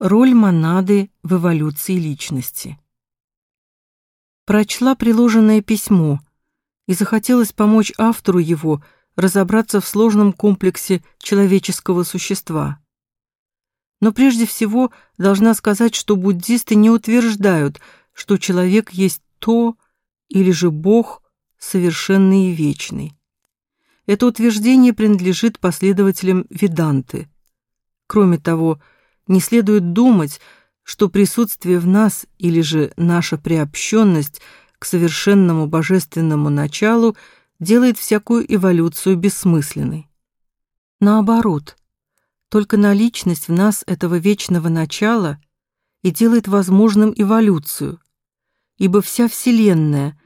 Роль монады в эволюции личности. Прочла приложенное письмо и захотелось помочь автору его разобраться в сложном комплексе человеческого существа. Но прежде всего должна сказать, что буддисты не утверждают, что человек есть то или же Бог совершенный и вечный. Это утверждение принадлежит последователям Веданты. Кроме того, не следует думать, что присутствие в нас или же наша приобщенность к совершенному божественному началу делает всякую эволюцию бессмысленной. Наоборот, только наличность в нас этого вечного начала и делает возможным эволюцию, ибо вся Вселенная,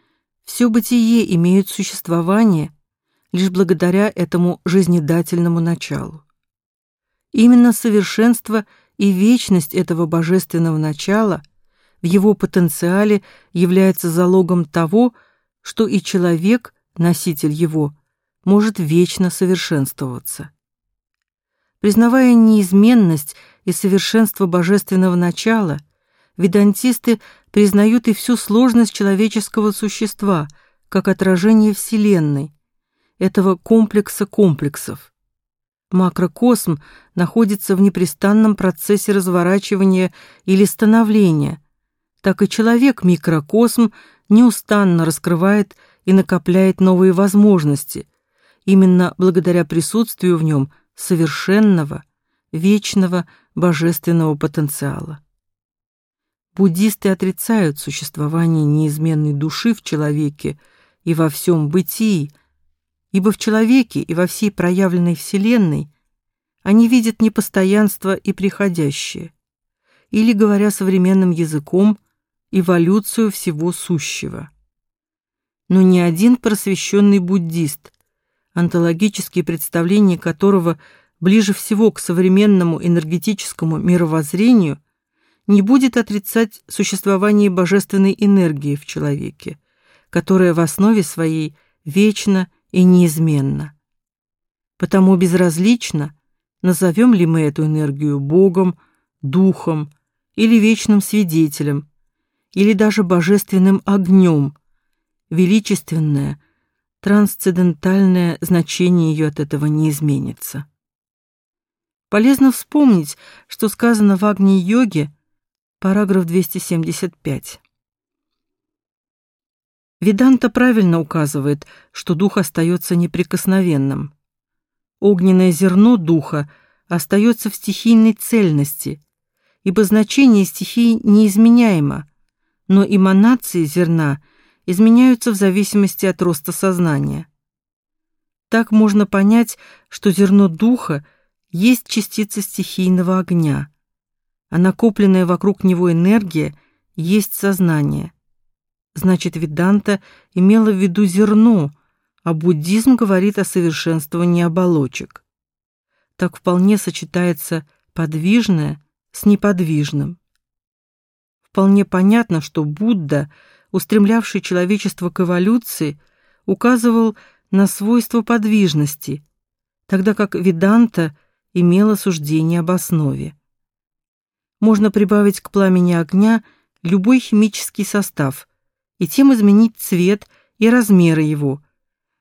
все бытие имеют существование лишь благодаря этому жизнедательному началу. Именно совершенство и вечность этого божественного начала в его потенциале является залогом того, что и человек, носитель его, может вечно совершенствоваться. Признавая неизменность и совершенство божественного начала, ведантисты признают и всю сложность человеческого существа как отражение Вселенной, этого комплекса комплексов. Макрокосм находится в непрестанном процессе разворачивания или становления, так и человек микрокосм неустанно раскрывает и накопляет новые возможности, именно благодаря присутствию в нем совершенного, вечного божественного потенциала. Буддисты отрицают существование неизменной души в человеке и во всем бытии, ибо в человеке и во всей проявленной вселенной они видят непостоянство и приходящее, или, говоря современным языком, эволюцию всего сущего. Но ни один просвещенный буддист, онтологические представления которого ближе всего к современному энергетическому мировоззрению, не будет отрицать существование божественной энергии в человеке, которая в основе своей вечна и неизменно. Потому безразлично, назовем ли мы эту энергию Богом, Духом или вечным свидетелем, или даже божественным огнем, величественное, трансцендентальное значение ее от этого не изменится. Полезно вспомнить, что сказано в Агни-йоге, параграф 275. Веданта правильно указывает, что дух остается неприкосновенным. Огненное зерно духа остается в стихийной цельности, ибо значение стихии неизменяемо, но эманации зерна изменяются в зависимости от роста сознания. Так можно понять, что зерно духа есть частица стихийного огня, а накопленная вокруг него энергия есть сознание – Значит, Веданта имела в виду зерно, а буддизм говорит о совершенствовании оболочек. Так вполне сочетается подвижное с неподвижным. Вполне понятно, что Будда, устремлявший человечество к эволюции, указывал на свойство подвижности, тогда как Веданта имела суждение об основе. Можно прибавить к пламени огня любой химический состав, и тем изменить цвет и размеры его,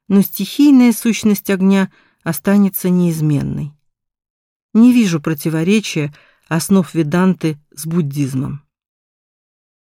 но стихийная сущность огня останется неизменной. Не вижу противоречия основ веданты с буддизмом.